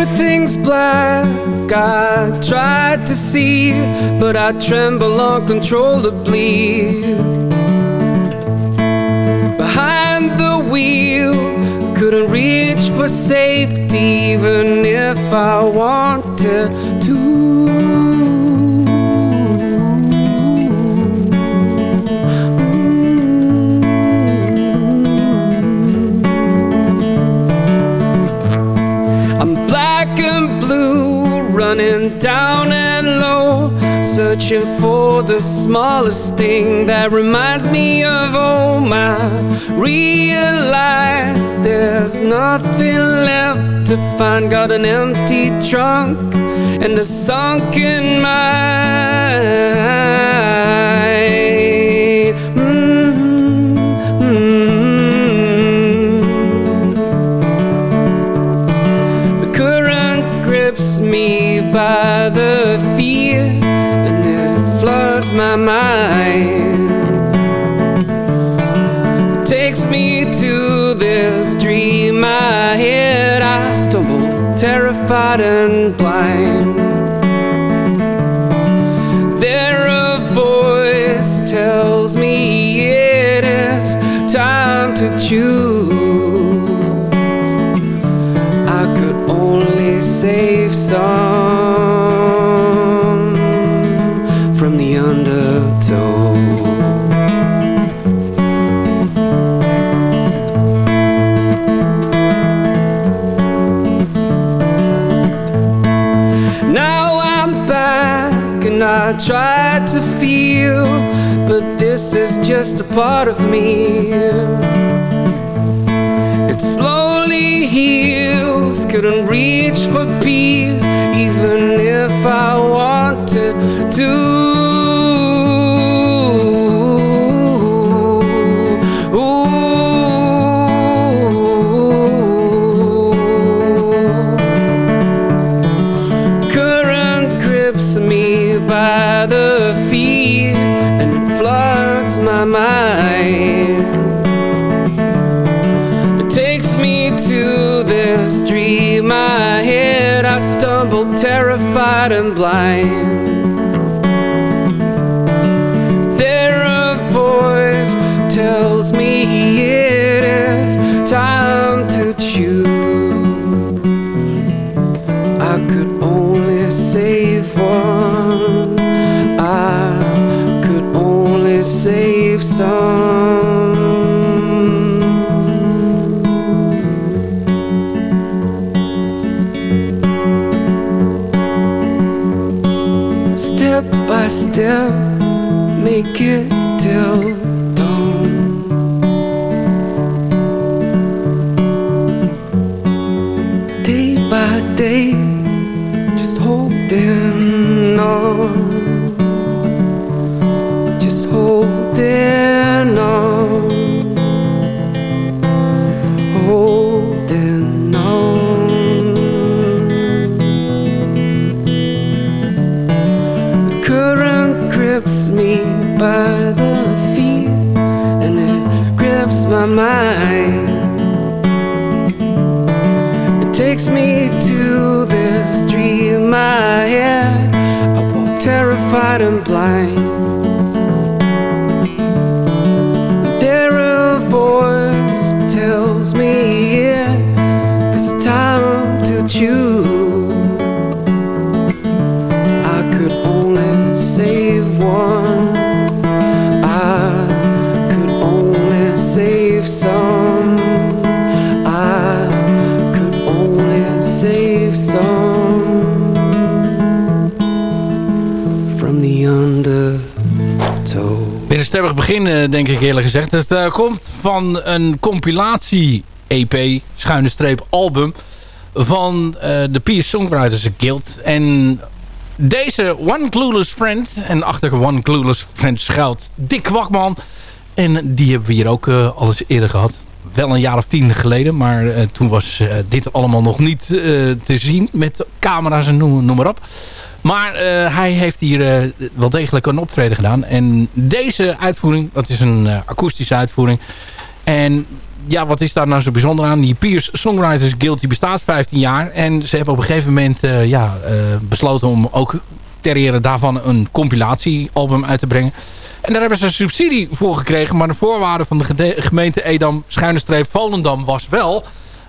Everything's black. I tried to see, but I tremble uncontrollably. Behind the wheel, couldn't reach for safety, even if I wanted and blue, running down and low, searching for the smallest thing that reminds me of oh, home. I realize there's nothing left to find. Got an empty trunk and a sunken mind. and twine. This is just a part of me. It slowly heals, couldn't reach for peace, even if I wanted to. Terrified and blind. There a voice tells me it is time to choose. I could only save one. I could only save some. Step, make it till begin, eh, denk ik eerlijk gezegd. Het uh, komt van een compilatie-EP, schuine streep album... van uh, de Peace Songwriters Guild. En deze One Clueless Friend... en achter One Clueless Friend schuilt Dick Kwakman... En die hebben we hier ook uh, al eens eerder gehad. Wel een jaar of tien geleden. Maar toen was dit allemaal nog niet te zien. Met camera's en noem, noem maar op. Maar hij heeft hier wel degelijk een optreden gedaan. En deze uitvoering, dat is een akoestische uitvoering. En ja, wat is daar nou zo bijzonder aan? Die Pierce Songwriters Guild die bestaat 15 jaar. En ze hebben op een gegeven moment ja, besloten om ook ter daarvan een compilatiealbum uit te brengen. En daar hebben ze subsidie voor gekregen. Maar de voorwaarde van de gemeente Edam, schuine streep Volendam, was wel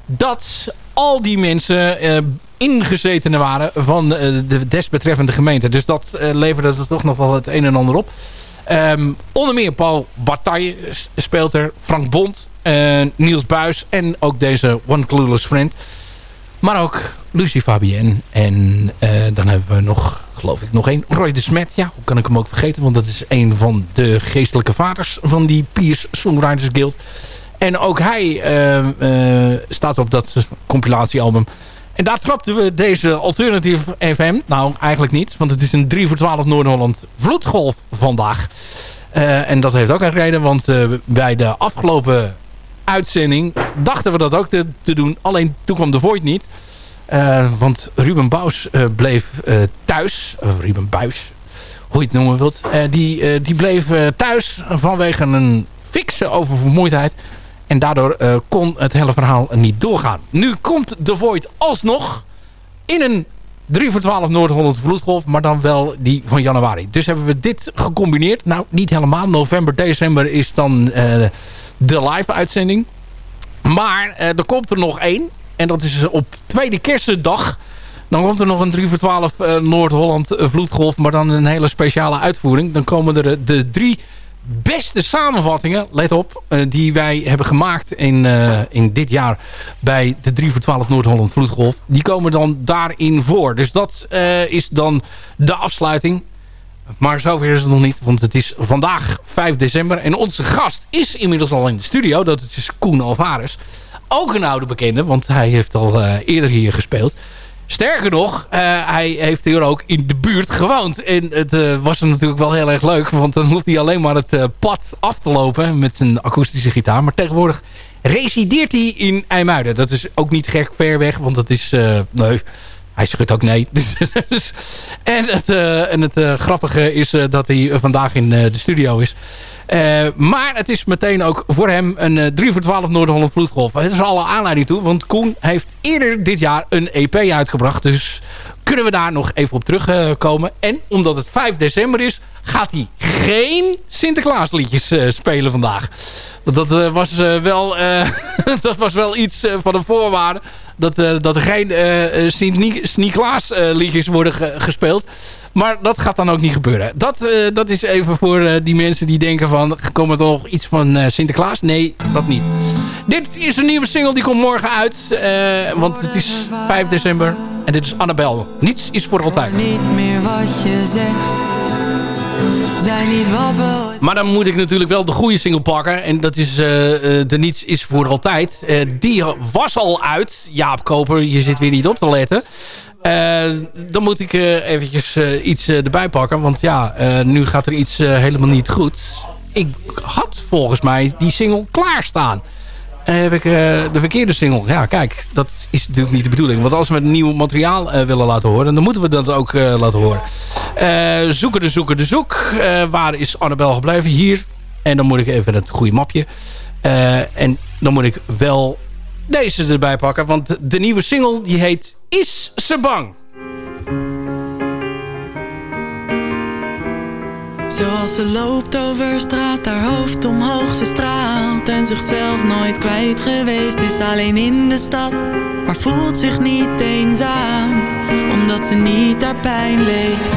dat al die mensen ingezetenen waren van uh, de desbetreffende gemeente. Dus dat uh, leverde er toch nog wel het een en ander op. Um, onder meer Paul Bataille speelt er, Frank Bond, Niels Buis en ook deze One Clueless Friend. Maar ook Lucie Fabienne. En dan hebben we nog geloof ik nog één. Roy de Smet, ja, hoe kan ik hem ook vergeten? Want dat is een van de geestelijke vaders van die Piers Songwriters Guild. En ook hij uh, uh, staat op dat compilatiealbum. En daar trapten we deze Alternative FM. Nou, eigenlijk niet. Want het is een 3 voor 12 Noord-Holland vloedgolf vandaag. Uh, en dat heeft ook een reden. Want bij de afgelopen uitzending dachten we dat ook te, te doen. Alleen toen kwam de Void niet. Uh, want Ruben Bous uh, bleef thuis. Ruben Buis, hoe je het noemen wilt. die, die bleef thuis vanwege een fikse oververmoeidheid. En daardoor kon het hele verhaal niet doorgaan. Nu komt The Void alsnog in een 3 voor 12 Noord-Holland vloedgolf. Maar dan wel die van januari. Dus hebben we dit gecombineerd. Nou, niet helemaal. November, december is dan de live uitzending. Maar er komt er nog één. En dat is op tweede kerstdag. Dan komt er nog een 3 voor 12 uh, Noord-Holland vloedgolf. Maar dan een hele speciale uitvoering. Dan komen er de drie beste samenvattingen, let op, uh, die wij hebben gemaakt in, uh, in dit jaar bij de 3 voor 12 Noord-Holland Vloedgolf. Die komen dan daarin voor. Dus dat uh, is dan de afsluiting. Maar zover is het nog niet, want het is vandaag 5 december. En onze gast is inmiddels al in de studio. Dat is Koen Alvarez. Ook een oude bekende, want hij heeft al eerder hier gespeeld. Sterker nog, uh, hij heeft hier ook in de buurt gewoond. En het uh, was natuurlijk wel heel erg leuk. Want dan hoeft hij alleen maar het uh, pad af te lopen met zijn akoestische gitaar. Maar tegenwoordig resideert hij in IJmuiden. Dat is ook niet gek ver weg, want dat is... nee, hij schudt ook nee. Dus, dus, en het, en het grappige is dat hij vandaag in de studio is. Uh, maar het is meteen ook voor hem een uh, 3 voor 12 Noord-Holland vloedgolf. Het is alle aanleiding toe, want Koen heeft eerder dit jaar een EP uitgebracht. Dus kunnen we daar nog even op terugkomen. En omdat het 5 december is, gaat hij geen Sinterklaasliedjes uh, spelen vandaag. Dat, uh, was, wel, dat was wel iets van een voorwaarde. Dat, dat er geen Sint-Niklaas liedjes worden gespeeld. Maar dat gaat dan ook niet gebeuren. Dat, uh, dat is even voor uh, die mensen die denken van... komt er toch iets van uh, Sinterklaas? Nee, dat niet. Dit is een nieuwe single, die komt morgen uit. want het is 5 december. En dit is Annabel. Niets is voor altijd. Niet meer wat je zegt. Zijn niet wat we... Maar dan moet ik natuurlijk wel de goede single pakken. En dat is De Niets is voor altijd. die was al uit. Jaap Koper, je zit weer niet op te letten. Uh, dan moet ik uh, eventjes uh, iets erbij pakken. Want ja, nu gaat er iets helemaal niet goed. Ik had volgens mij die single klaarstaan. En heb ik de verkeerde single. Ja, kijk, dat is natuurlijk niet de bedoeling. Want als we nieuw materiaal willen laten horen... dan moeten we dat ook laten horen. zoeken de zoeken de zoek. waar is Annabel gebleven? Hier. En dan moet ik even het goede mapje. en dan moet ik wel deze erbij pakken. Want de nieuwe single die heet Is ze bang? Zoals ze loopt over straat, haar hoofd omhoog, ze straalt En zichzelf nooit kwijt geweest, is alleen in de stad Maar voelt zich niet eenzaam, omdat ze niet haar pijn leeft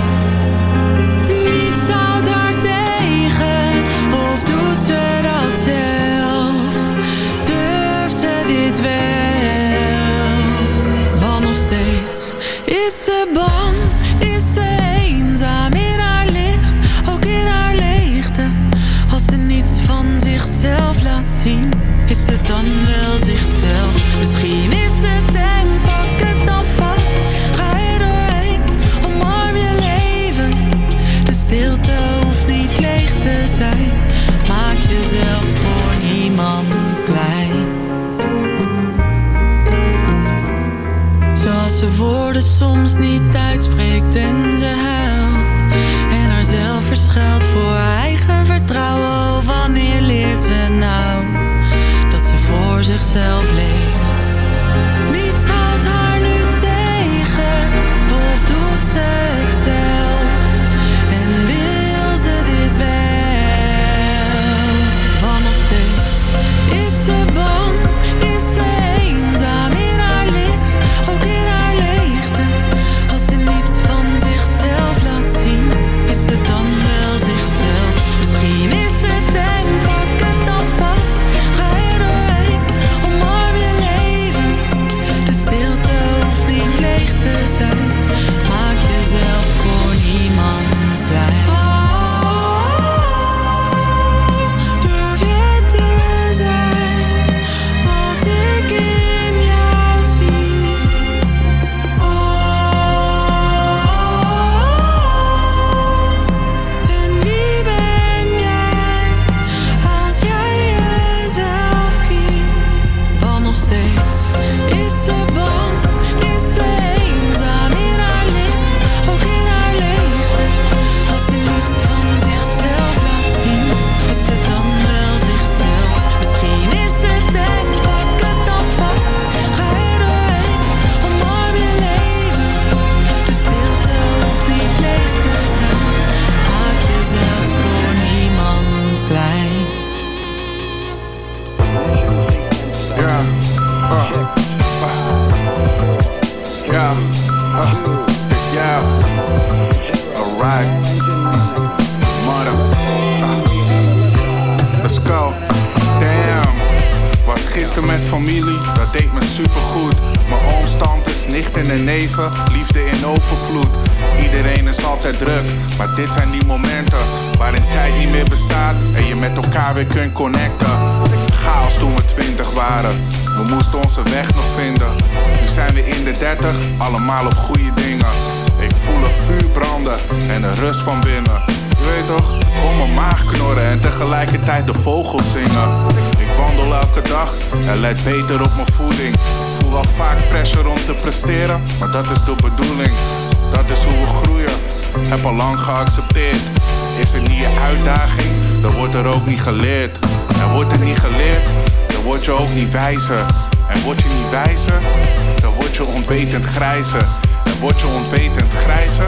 Niets houdt haar tegen, of doet ze dat zelf dit wel. Ze woorden soms niet uitspreekt en ze huilt. En haarzelf verschuilt voor eigen vertrouwen. Wanneer leert ze nou dat ze voor zichzelf leeft? Een rust van binnen. Je weet toch, kom mijn maag knorren en tegelijkertijd de vogels zingen. Ik wandel elke dag en let beter op mijn voeding. Voel wel vaak pressure om te presteren, maar dat is de bedoeling. Dat is hoe we groeien, heb al lang geaccepteerd. Is het niet je uitdaging, dan wordt er ook niet geleerd. En wordt er niet geleerd, dan word je ook niet wijzer. En word je niet wijzer, dan word je onwetend grijzer. En word je onwetend grijzer,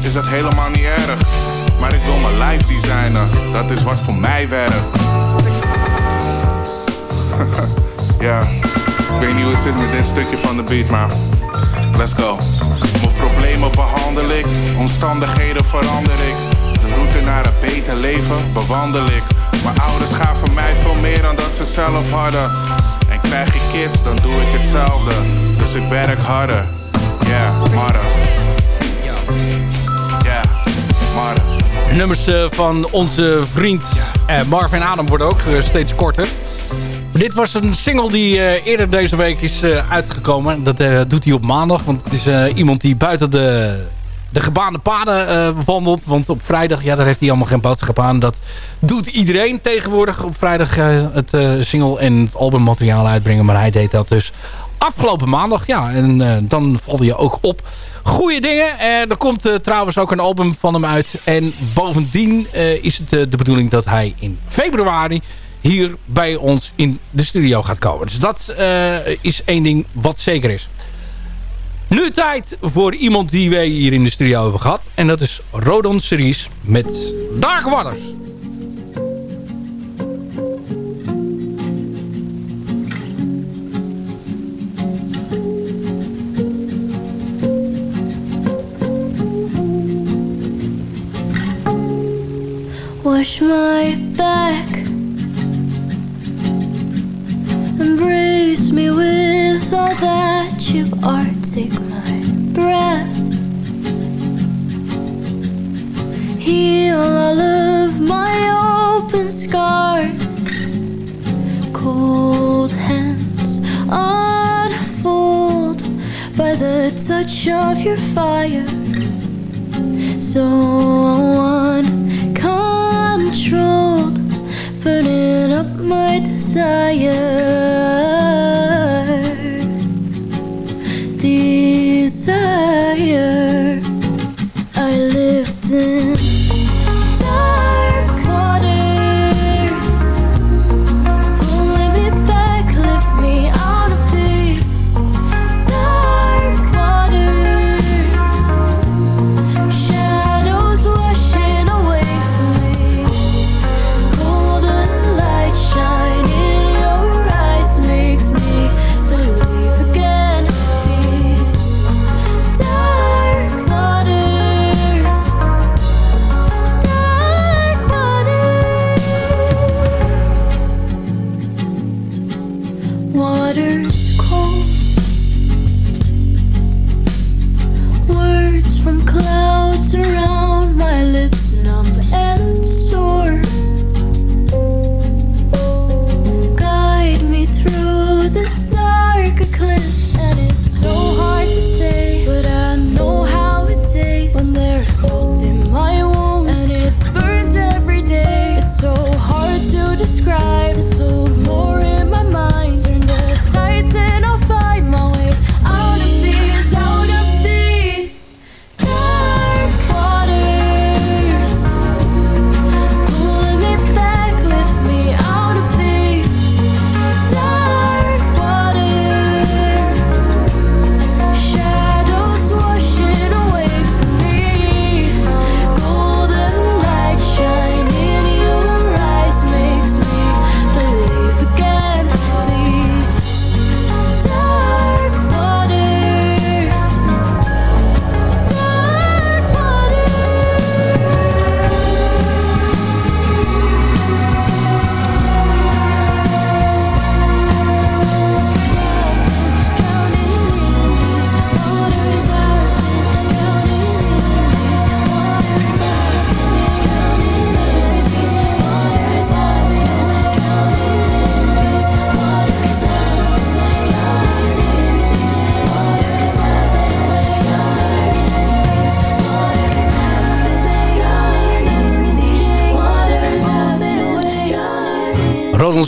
is dat helemaal niet erg. Maar ik wil mijn life designen, dat is wat voor mij werkt. ja, ik weet niet hoe het zit met dit stukje van de beat, maar let's go. Mijn problemen behandel ik, omstandigheden verander ik. De route naar een beter leven bewandel ik. Mijn ouders gaven mij veel meer dan dat ze zelf hadden. En krijg ik kids, dan doe ik hetzelfde. Dus ik werk harder. Yeah, Mara. Nummers eh, van onze vriend eh, Marvin Adam worden ook eh, steeds korter. Dit was een single die eerder deze week is uitgekomen. Dat doet hij op maandag. Want het is iemand die buiten de, de gebaande paden wandelt. Want op vrijdag, ja, daar heeft hij allemaal geen boodschap aan. Dat doet iedereen tegenwoordig op vrijdag het single en het albummateriaal uitbrengen. Maar hij deed dat dus afgelopen maandag. Ja, en eh, dan val je ook op. Goeie dingen. Eh, er komt eh, trouwens ook een album van hem uit. En bovendien is het de bedoeling dat hij in februari hier bij ons in de studio gaat komen. Dus dat is één ding wat zeker is. Nu tijd voor iemand die wij hier in de studio hebben gehad. En dat is Rodon Series met Dark Waters. Wash my back embrace me with all that you are. take my breath. Heal all of my open scars. Cold hands unfold by the touch of your fire. So inside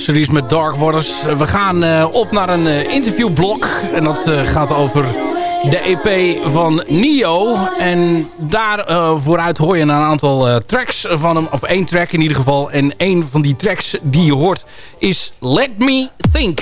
Series met Dark Waters. We gaan eh, op naar een eh, interviewblok. En dat eh, gaat over de EP van Nio. En daar vooruit hoor je een aantal tracks van hem. Of één track in ieder geval. En één van die tracks die je hoort is Let Me Think.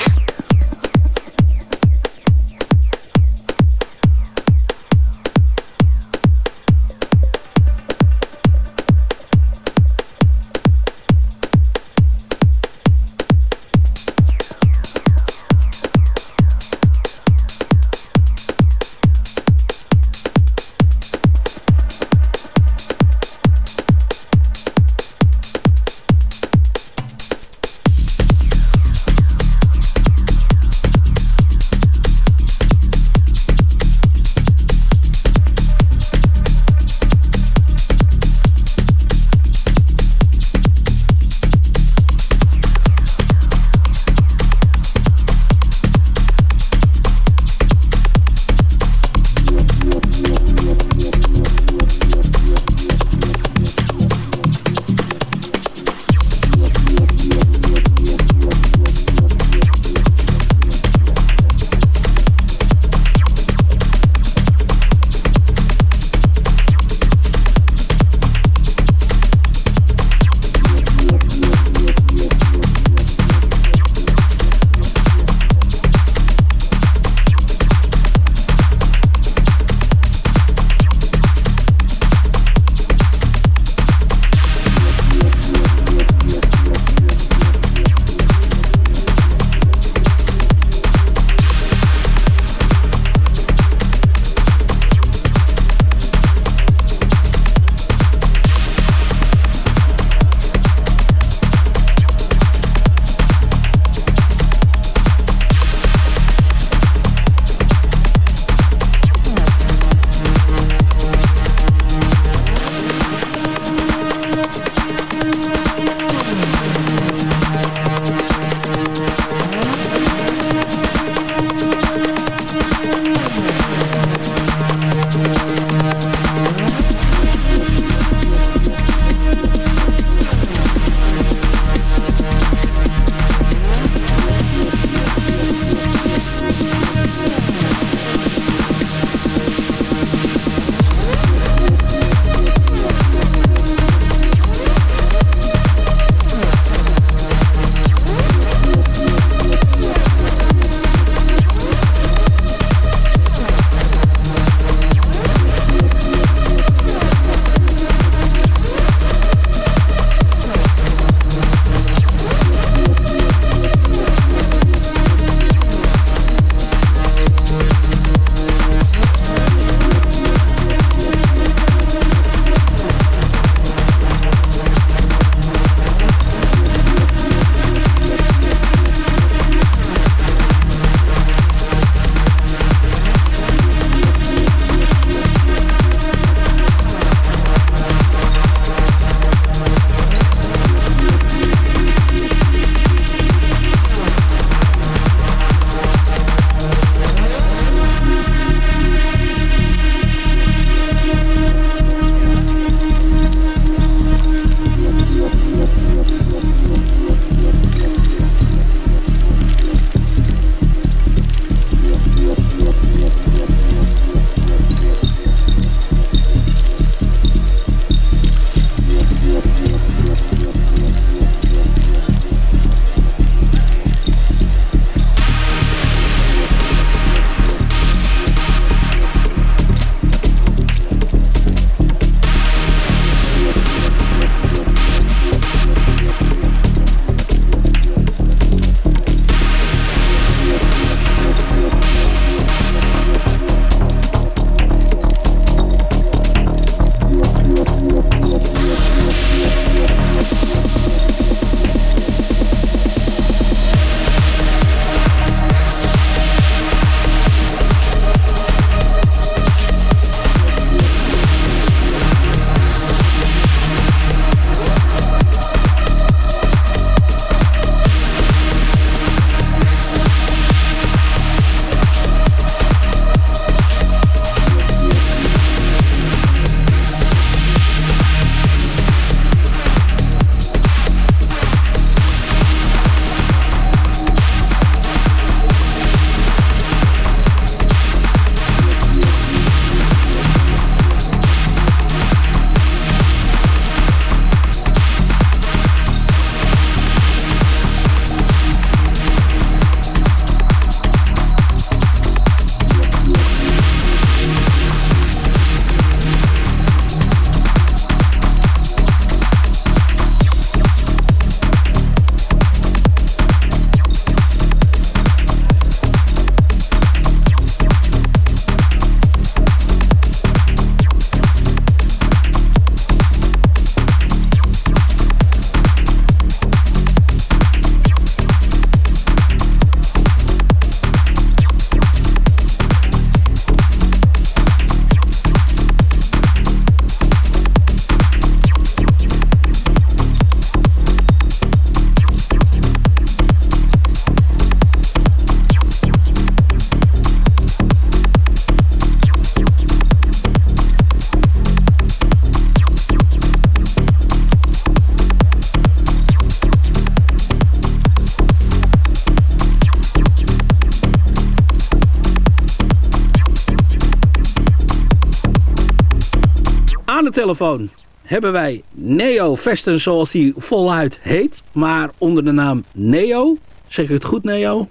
Telefoon hebben wij Neo Vesten zoals die voluit heet. Maar onder de naam Neo. Zeg ik het goed Neo?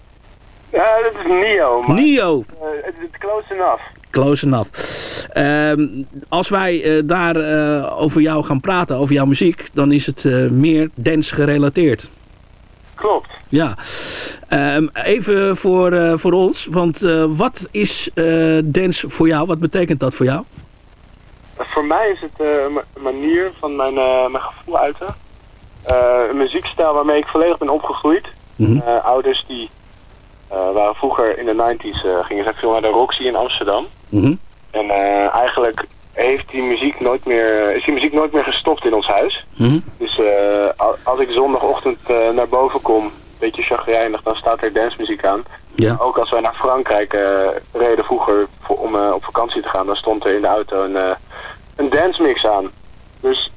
Ja, dat is Neo. Maar, Neo. eh, het close enough. Close enough. Ehm, als wij eh, daar eh, over jou gaan praten, over jouw muziek, dan is het meer dance gerelateerd. Klopt. Ja. Ehm, even voor, voor ons, want wat is dance voor jou? Wat betekent dat voor jou? Voor mij is het eh, een ma- een manier van mijn, eh, mijn gevoel uiten. Eh, een muziekstijl waarmee ik volledig ben opgegroeid. Mhm. Ouders die waren vroeger in de 90s, eh, gingen ze veel naar de Roxy in Amsterdam. Mhm. En eigenlijk heeft die muziek nooit meer, is die muziek nooit meer gestopt in ons huis. Mhm. Dus al- als ik zondagochtend naar boven kom, een beetje chagrijnig, dan staat er dancemuziek aan. Ja. Ook als wij naar Frankrijk reden vroeger voor, om op vakantie te gaan, dan stond er in de auto een, een dancemix aan. Dus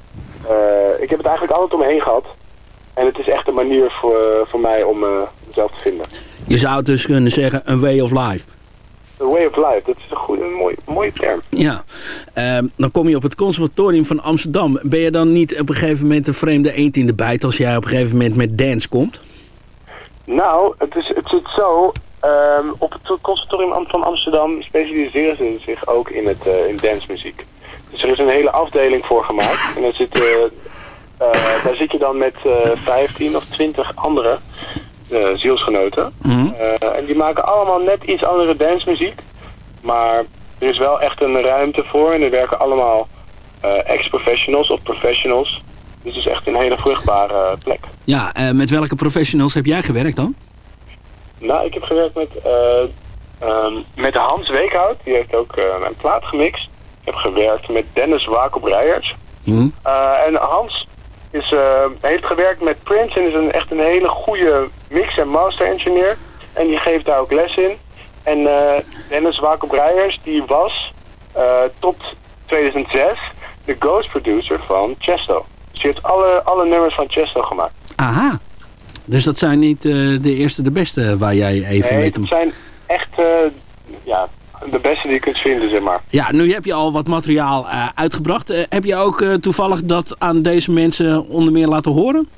eh, ik heb het eigenlijk altijd om me heen gehad. En het is echt een manier voor, voor mij om eh, mezelf te vinden. Je zou het dus kunnen zeggen een way of life. The way of life, dat is een goede, een mooie, mooie term. Ja, Ehm, dan kom je op het conservatorium van Amsterdam. Ben je dan niet op een gegeven moment een vreemde eend in de bijt als jij op een gegeven moment met dance komt? Nou, het, is, het zit zo. ehm, op het conservatorium van Amsterdam specialiseren ze zich ook in, het, eh, in dancemuziek. Dus er is een hele afdeling voor gemaakt. En daar zit, eh, eh, daar zit je dan met eh 15 of 20 andere eh, zielsgenoten. Eh, en die maken allemaal net iets andere dancemuziek. Maar er is wel echt een ruimte voor. En er werken allemaal eh, ex-professionals of professionals. Dus het is echt een hele vruchtbare plek. Ja, eh, met welke professionals heb jij gewerkt dan? Nou, ik heb gewerkt met, eh, ehm, met Hans Weekhout. Die heeft ook eh, mijn plaat gemixt. Heb gewerkt met Dennis Wakelbreiers. Hm? Eh, en Hans is, eh, heeft gewerkt met Prince en is een, echt een hele goede mix- en master engineer. En die geeft daar ook les in. En eh, Dennis Wakelbreiers, die was tot 2006 de ghost producer van Chesto. Dus die heeft alle, alle nummers van Chesto gemaakt. Aha. Dus dat zijn niet de eerste de beste waar jij even Nee, mee het te... zijn echt ja, de beste die je kunt vinden, zeg maar. Ja, nu heb je al wat materiaal eh, uitgebracht. Eh, heb je ook eh, toevallig dat aan deze mensen onder meer laten horen?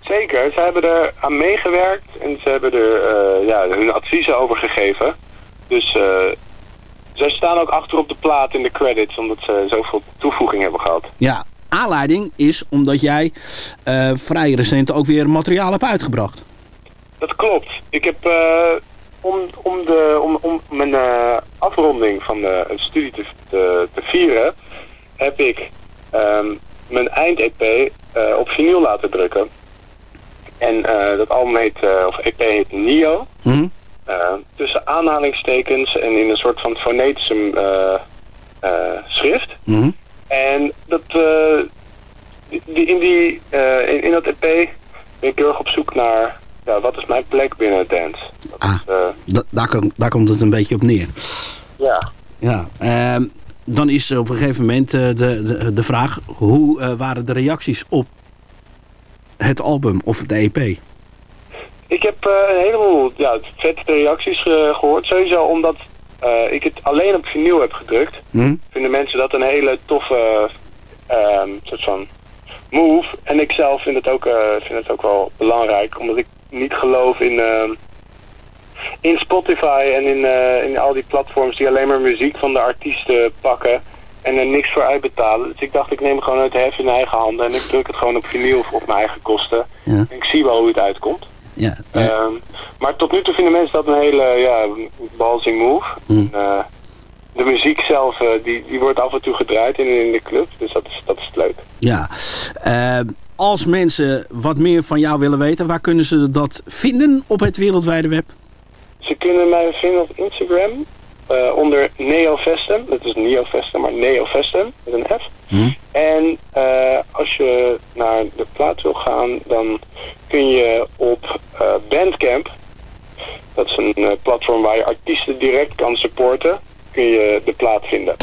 Zeker, ze hebben er aan meegewerkt en ze hebben er ja, hun adviezen over gegeven. Dus eh, zij staan ook achter op de plaat in de credits, omdat ze zoveel toevoeging hebben gehad. Ja, aanleiding is omdat jij vrij recent ook weer materiaal hebt uitgebracht. Dat klopt. Ik heb om, om, de, om, om mijn eh, afronding van de een studie te, te, te vieren, heb ik ehm, mijn eind-EP eh, op vinyl laten drukken. En eh, dat album heet, eh, of EP heet Nio. Hm? Eh, tussen aanhalingstekens en in een soort van fonetische eh, eh, schrift. Hm? En dat, eh, die, in, die, eh, in, in dat EP ben ik heel erg op zoek naar ja, wat is mijn plek binnen dance. Dat Ah. is, eh, Da- daar, kom- daar komt het een beetje op neer. ja. Ja, ehm, dan is op een gegeven moment eh, de, de, de vraag... hoe eh, waren de reacties op het album of het EP? Ik heb een heleboel ja, vette reacties eh, gehoord. Sowieso omdat ik het alleen op vinyl heb gedrukt. Hm? Vinden mensen dat een hele toffe ehm, soort van move. En ik zelf vind het ook, vind het ook wel belangrijk. Omdat ik niet geloof in, ehm, in Spotify en in, eh, in al die platforms die alleen maar muziek van de artiesten pakken. En er niks voor uitbetalen. Dus ik dacht ik neem gewoon het hef in eigen handen. En ik druk het gewoon op vinyl op mijn eigen kosten. Ja. En ik zie wel hoe het uitkomt. Ja, eh, Ehm, maar tot nu toe vinden mensen dat een hele ja, move. En, eh, de muziek zelf, eh, die, die wordt af en toe gedraaid in, in de club. Dus dat is, dat is leuk. ja. Ehm, als mensen wat meer van jou willen weten... waar kunnen ze dat vinden op het wereldwijde web? Ze kunnen mij vinden op Instagram eh, onder NeoVestem. Dat is NeoVestem, maar NeoVestem met een F. Hm? En eh, als je naar de plaat wil gaan, dan kun je op eh, Bandcamp, dat is een platform waar je artiesten direct kan supporten, kun je de plaat vinden.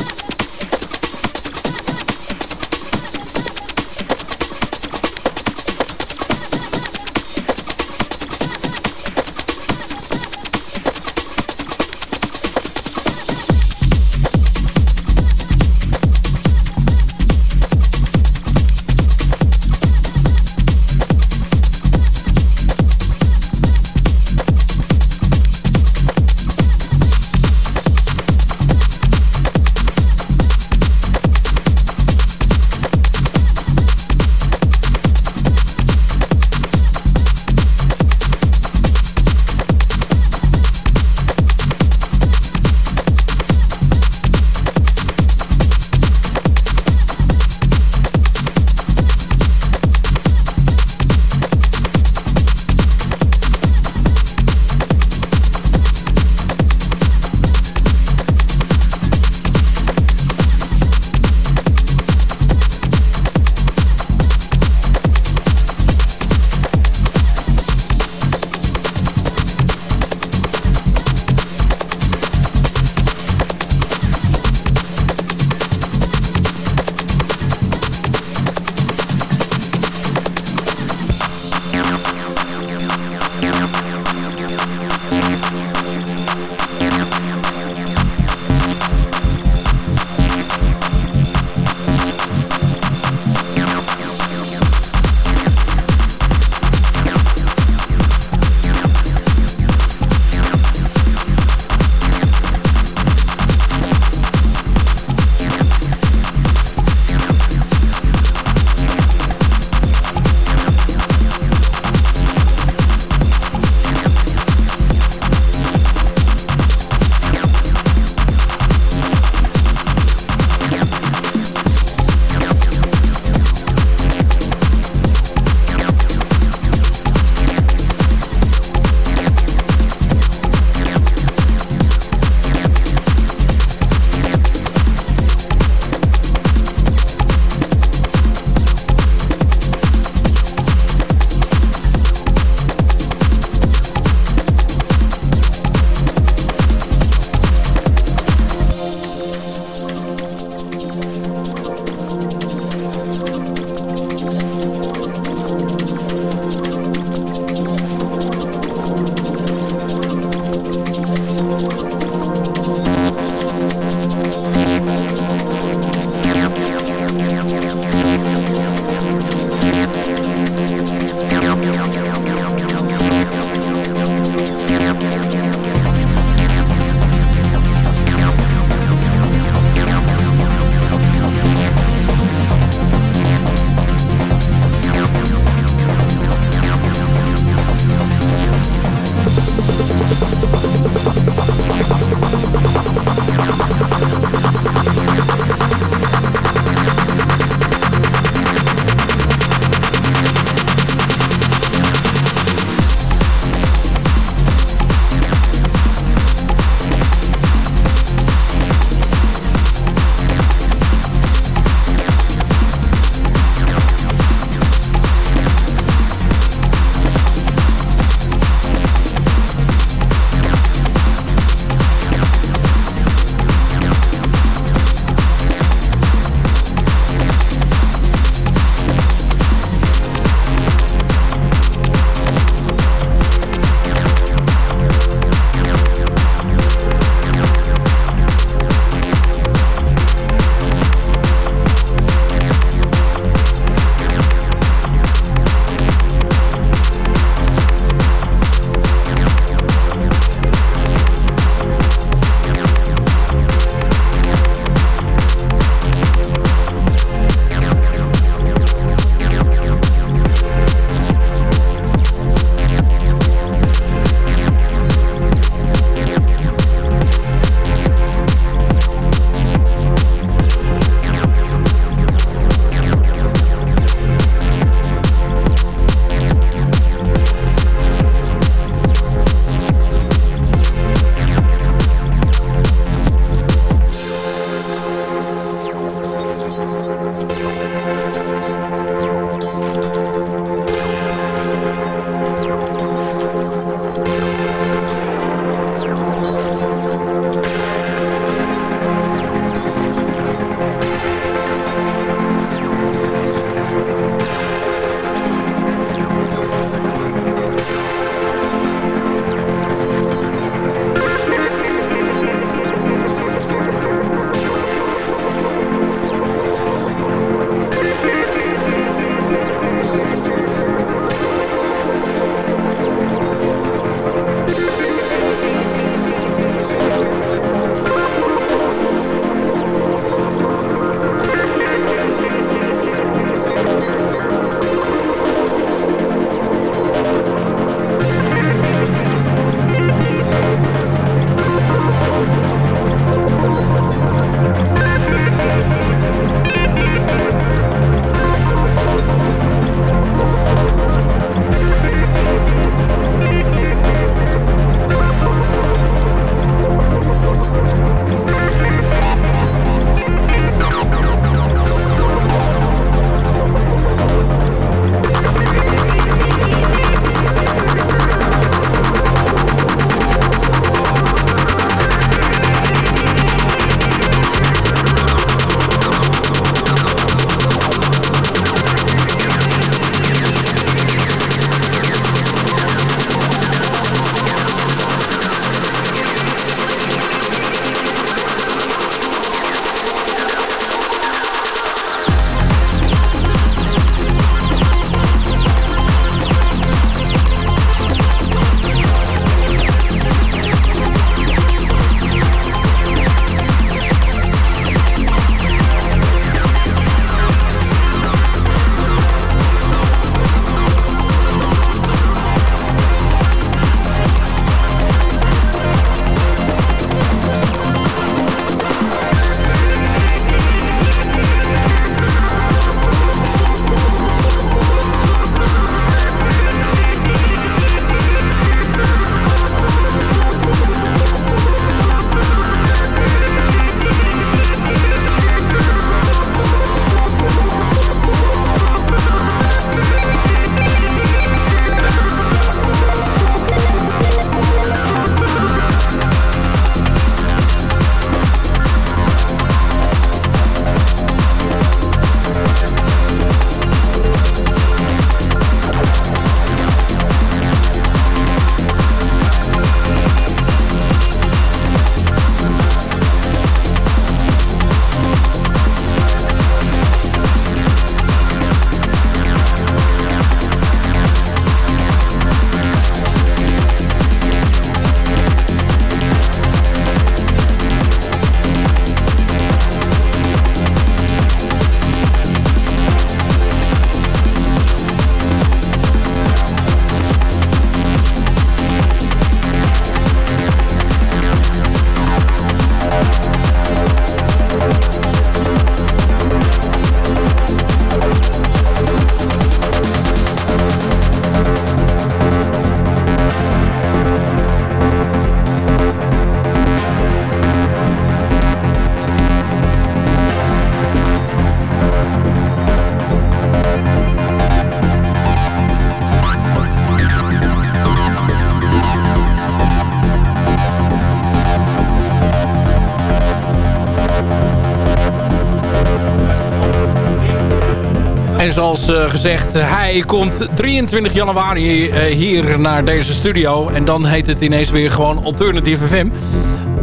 Zoals eh, gezegd, hij komt 23 januari eh, hier naar deze studio. En dan heet het ineens weer gewoon Alternative FM.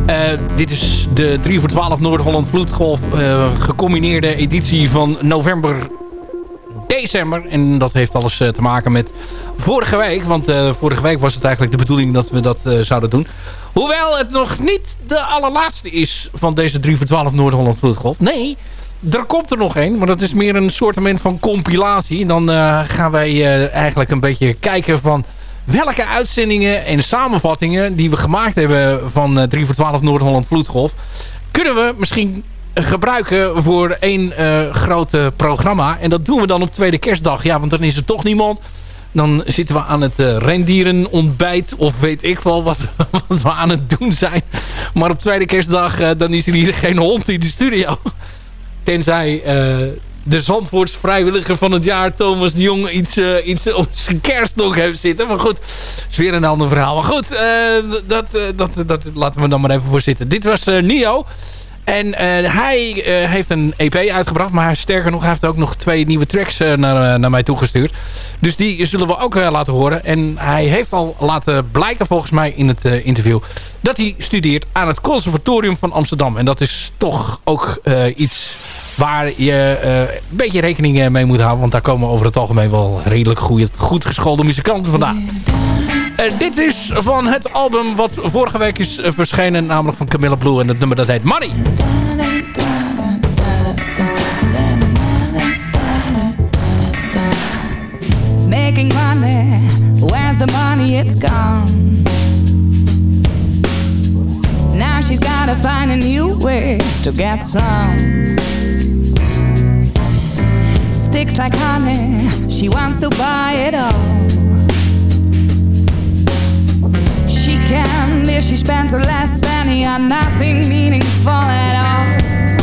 Eh, dit is de 3 voor 12 Noord-Holland Vloedgolf gecombineerde editie van november december. En dat heeft alles te maken met vorige week. Want vorige week was het eigenlijk de bedoeling dat we dat zouden doen. Hoewel het nog niet de allerlaatste is van deze 3 voor 12 Noord-Holland Vloedgolf. Nee, er komt er nog één. Maar dat is meer een soort van compilatie. Dan eh, gaan wij eh, eigenlijk een beetje kijken van welke uitzendingen en samenvattingen die we gemaakt hebben van eh, 3 voor 12 Noord-Holland Vloedgolf. Kunnen we misschien gebruiken voor één grote programma. En dat doen we dan op tweede kerstdag. Ja, want dan is er toch niemand. Dan zitten we aan het eh, rendierenontbijt. Of weet ik wel wat, we aan het doen zijn. Maar op tweede kerstdag dan is er hier geen hond in de studio. Tenzij eh, de Zandvoorts vrijwilliger van het jaar... Thomas de Jong iets, eh, iets op zijn kerststok heeft zitten. Maar goed, is weer een ander verhaal. Maar goed, eh, dat, dat, dat laten we dan maar even voor zitten. Dit was Nio. En eh, hij eh, heeft een EP uitgebracht. Maar sterker nog, hij heeft ook nog twee nieuwe tracks eh, naar, naar mij toegestuurd. Dus die zullen we ook laten horen. En hij heeft al laten blijken volgens mij in het interview... dat hij studeert aan het Conservatorium van Amsterdam. En dat is toch ook iets waar je een beetje rekening mee moet houden. Want daar komen over het algemeen wel redelijk goeie, goed geschoolde muzikanten vandaan. Dit is van het album wat vorige week is eh, verschenen. Namelijk van Camilla Blue. En het nummer dat heet Money. Making money, where's the money? It's gone. Now she's gotta find a new way to get some. Sticks like honey, she wants to buy it all. If she spends her last penny on nothing meaningful at all.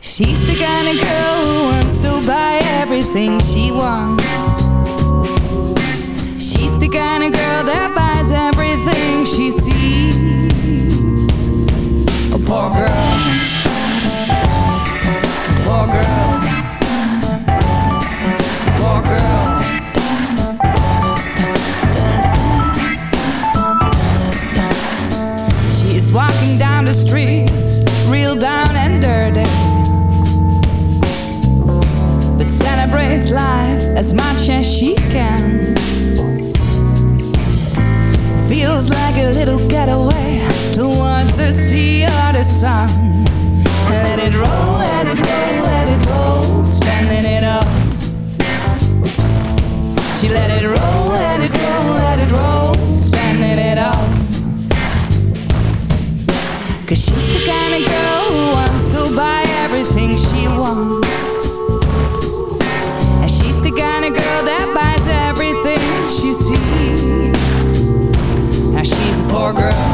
She's the kind of girl who wants to buy everything she wants. She's the kind of girl that buys everything she sees. A poor girl. Poor girl. Down the streets, real down and dirty. But celebrates life as much as she can. Feels like a little getaway towards the sea or the sun. Let it roll, let it roll, let it roll, spending it all. She let it roll, let it roll, let it roll, spending it all. Cause she's the kind of girl who wants to buy everything she wants. And she's the kind of girl that buys everything she sees. Now she's a poor girl.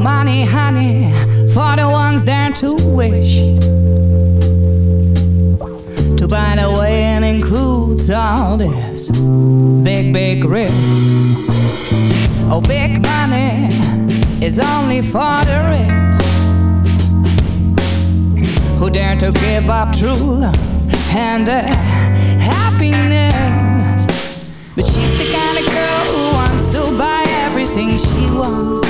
Money, honey, for the ones there to wish. To buy the way and includes all this big, big risk. Oh, big money is only for the rich who dare to give up true love and uh, happiness. But she's the kind of girl who wants to buy everything she wants.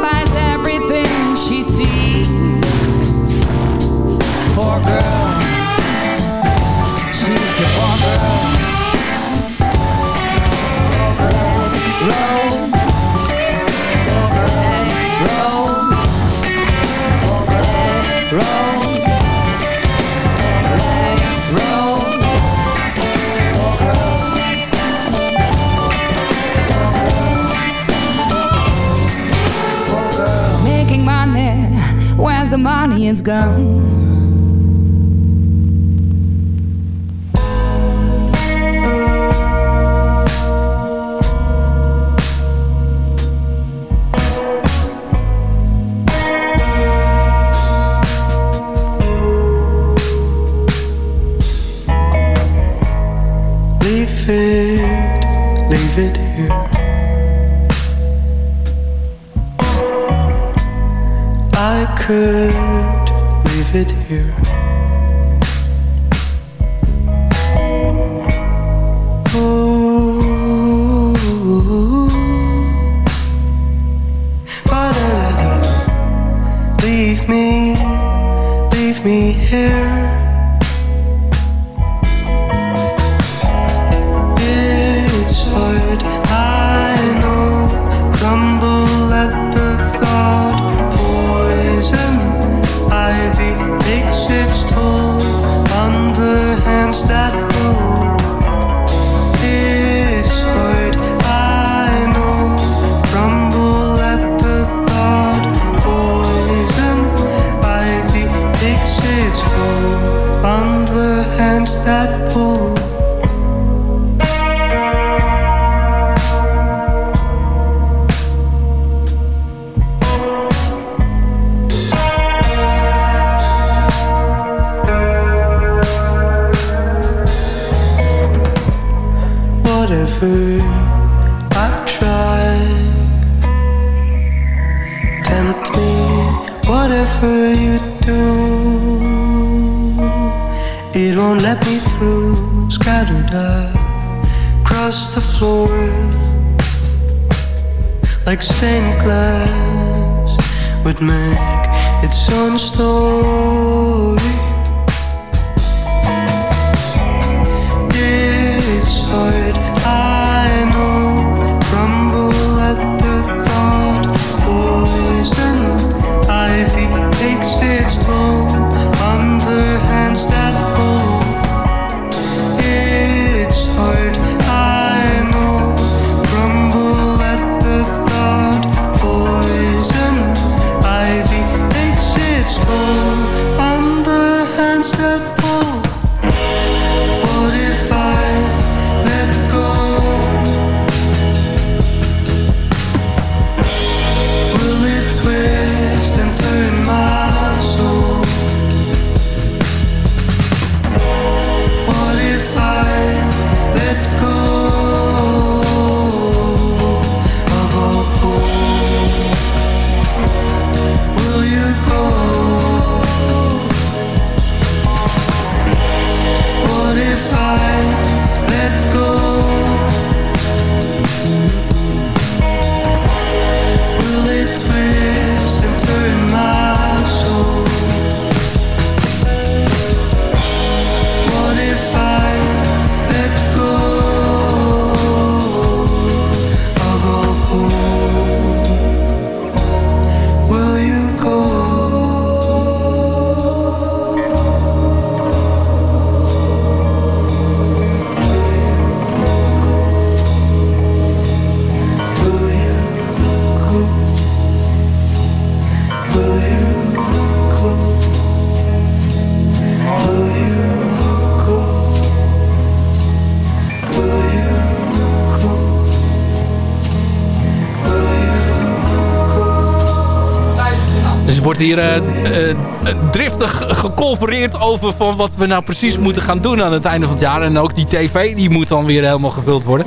Buys everything she sees. Poor girl. She's a poor girl. Let it roll. The money is gone. Across the floor like stained glass would make its own story. It's hard, hier eh, eh, driftig geconfereerd over van wat we nou precies moeten gaan doen aan het einde van het jaar. En ook die tv, die moet dan weer helemaal gevuld worden.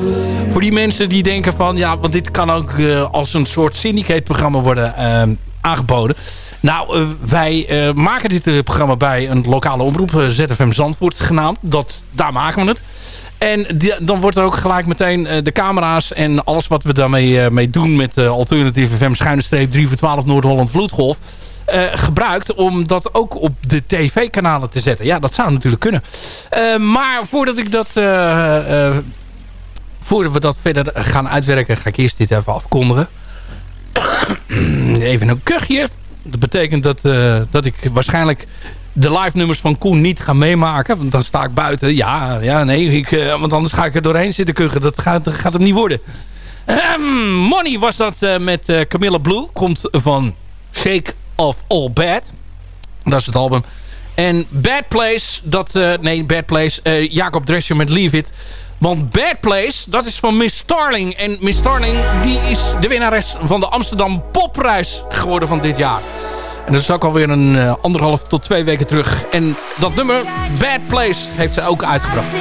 Voor die mensen die denken van, ja, want dit kan ook eh, als een soort syndicate-programma worden eh, aangeboden. Nou, eh, wij eh, maken dit eh, programma bij een lokale omroep, eh, ZFM Zandvoort genaamd. Dat, daar maken we het. En dan wordt er ook gelijk meteen eh, de camera's en alles wat we daarmee eh, mee doen met Alternatieve FM schuine streep 3 voor 12 Noord-Holland Vloedgolf. Eh, gebruikt om dat ook op de tv-kanalen te zetten. Ja, dat zou natuurlijk kunnen. Eh, maar voordat ik dat... eh, voordat we dat verder gaan uitwerken, ga ik eerst dit even afkondigen. even een kuchje. Dat betekent dat, dat ik waarschijnlijk de live nummers van Koen niet ga meemaken. Want dan sta ik buiten. Ja, ja nee. Ik, want anders ga ik er doorheen zitten kuchen. Dat gaat, gaat hem niet worden. Ehm, Money was dat met Camilla Blue. Komt van Shake of All Bad. Dat is het album. En Bad Place, dat... eh, nee, Bad Place. eh, Jacob Drescher met Leave It. Want Bad Place, dat is van Miss Starling. En Miss Starling, die is de winnares van de Amsterdam Popprijs geworden van dit jaar. En dat is ook alweer een eh, anderhalf tot twee weken terug. En dat nummer, Bad Place, heeft ze ook uitgebracht.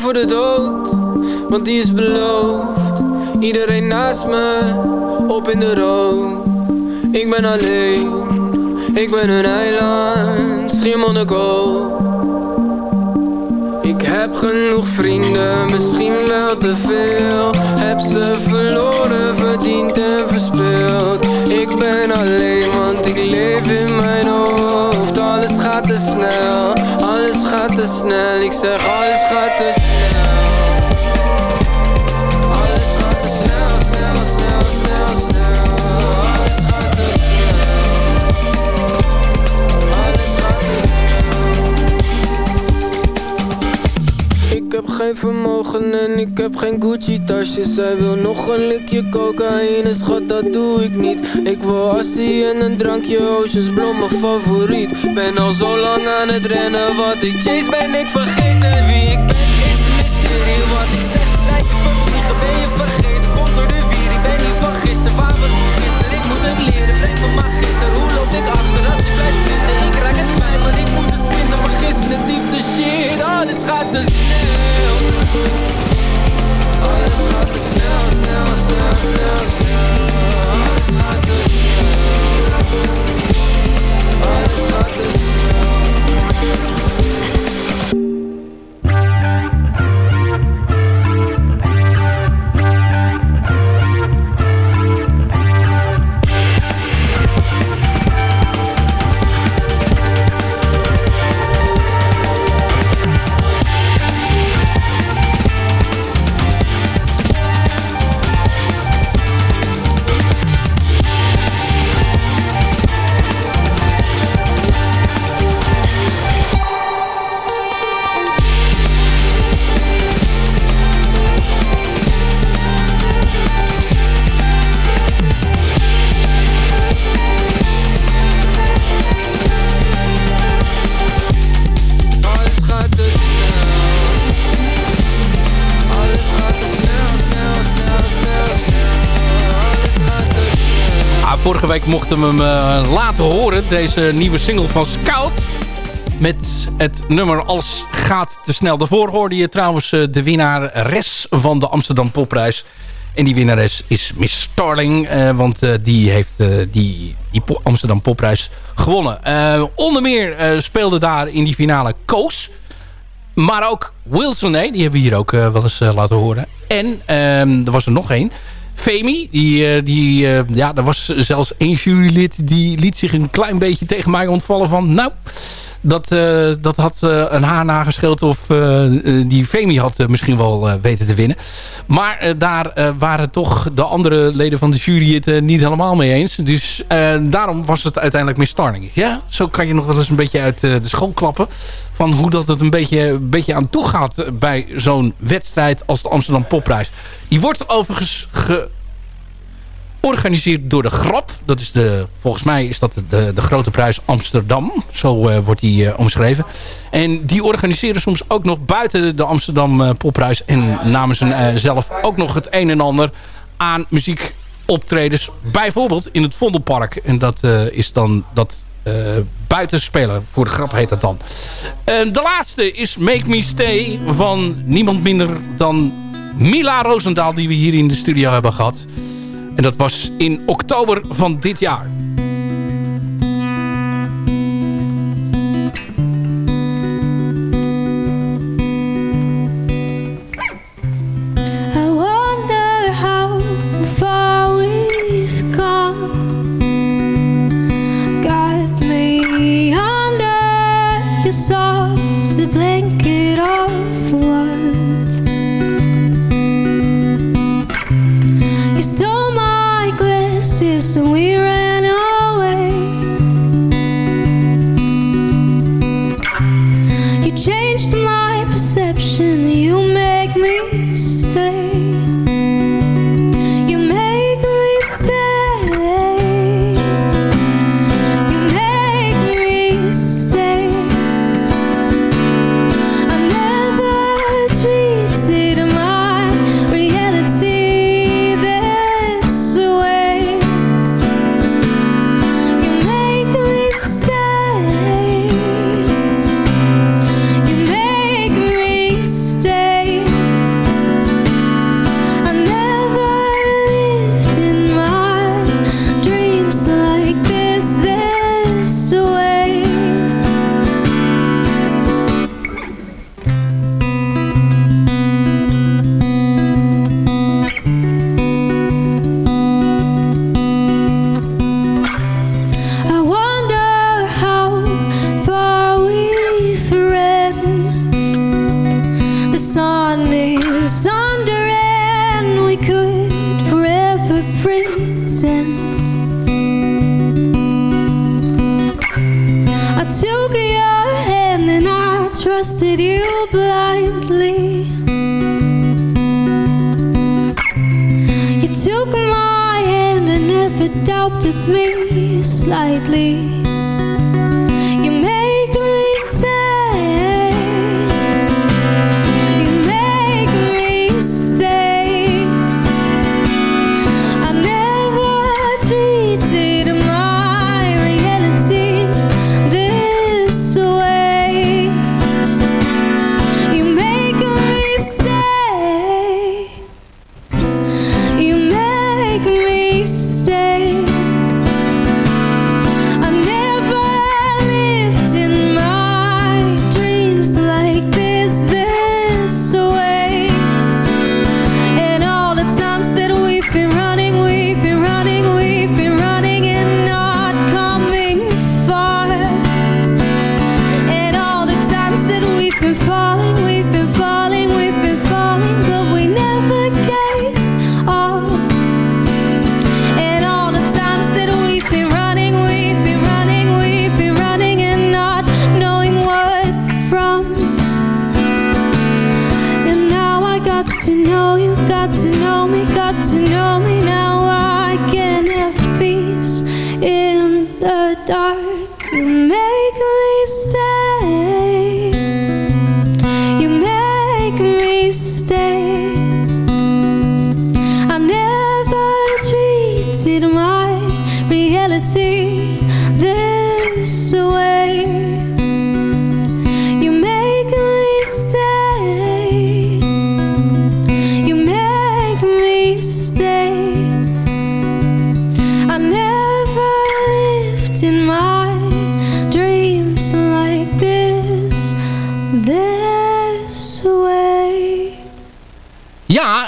Voor de dood, want die is beloofd. Iedereen naast me, op in de rook. Ik ben alleen, ik ben een eiland, Schiermonnikoog. Ik heb genoeg vrienden, misschien wel te veel. Heb ze verloren, verdiend en verspeeld. Ik ben alleen, want ik leef in mijn hoofd. Alles gaat te snel, alles gaat te snel. Ik zeg alles gaat te snel. Geen vermogen en ik heb geen Gucci tasjes Zij wil nog een likje cocaïne, schat dat doe ik niet. Ik wil assie en een drankje Oceans Blom mijn favoriet. Ben al zo lang aan het rennen, wat ik chase ben ik vergeten. Wie ik ben is een mysterie, wat ik zeg. Lijkt een vliegen Ben je vergeten, komt door de wier, ik ben niet van gisteren. Waar was ik gisteren, ik moet het leren, breng me maar gisteren Alles gaat te snel alles gaat te snel, snel, snel, snel, snel. Alles gaat te snel. Alles gaat te snel. Vorige week mochten we hem uh, laten horen. Deze nieuwe single van Scout. Met het nummer Alles gaat te snel. Daarvoor hoorde je trouwens uh, de winnares van de Amsterdam Popprijs. En die winnares is Miss Starling. Uh, want die heeft die, die Amsterdam Popprijs gewonnen. onder meer speelde daar in die finale Koos. Maar ook Wilson, nee, die hebben we hier ook wel eens laten horen. En ehm, er was er nog één. Femi, die, eh, die, eh, ja, er was zelfs één jurylid die liet zich een klein beetje tegen mij ontvallen van... nou, dat, uh, dat had uh, een haar nagescheeld of uh, die Femi had misschien wel weten te winnen. Maar daar waren toch de andere leden van de jury het niet helemaal mee eens. Dus daarom was het uiteindelijk mistarning. Ja, zo kan je nog wel eens een beetje uit de school klappen. Van hoe dat het een beetje, een beetje aan toe gaat bij zo'n wedstrijd als de Amsterdam Popprijs. Die wordt overigens ge georganiseerd door de Grap. Dat is de, volgens mij is dat de, de grote prijs Amsterdam. Zo uh, wordt die uh, omschreven. En die organiseren soms ook nog buiten de Amsterdam uh, Popprijs... en namens hen zelf ook nog het een en ander aan muziekoptredens. Bijvoorbeeld in het Vondelpark. En dat is dan dat spelen. Voor de grap heet dat dan. de laatste is Make Me Stay van niemand minder dan Mila Roosendaal... die we hier in de studio hebben gehad... En dat was in oktober van dit jaar.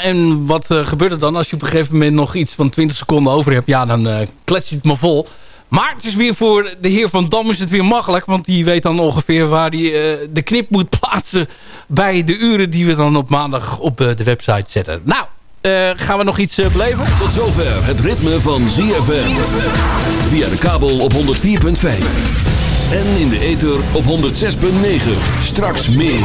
En wat eh, gebeurt er dan als je op een gegeven moment nog iets van 20 seconden over hebt? Ja, dan eh klets je het maar vol. Maar het is weer voor de heer Van Dam is het weer makkelijk. Want die weet dan ongeveer waar hij eh, de knip moet plaatsen... bij de uren die we dan op maandag op de website zetten. Nou, eh, gaan we nog iets beleven? Tot zover het ritme van ZFM. Via de kabel op 104.5. En in de ether op 106.9. Straks meer.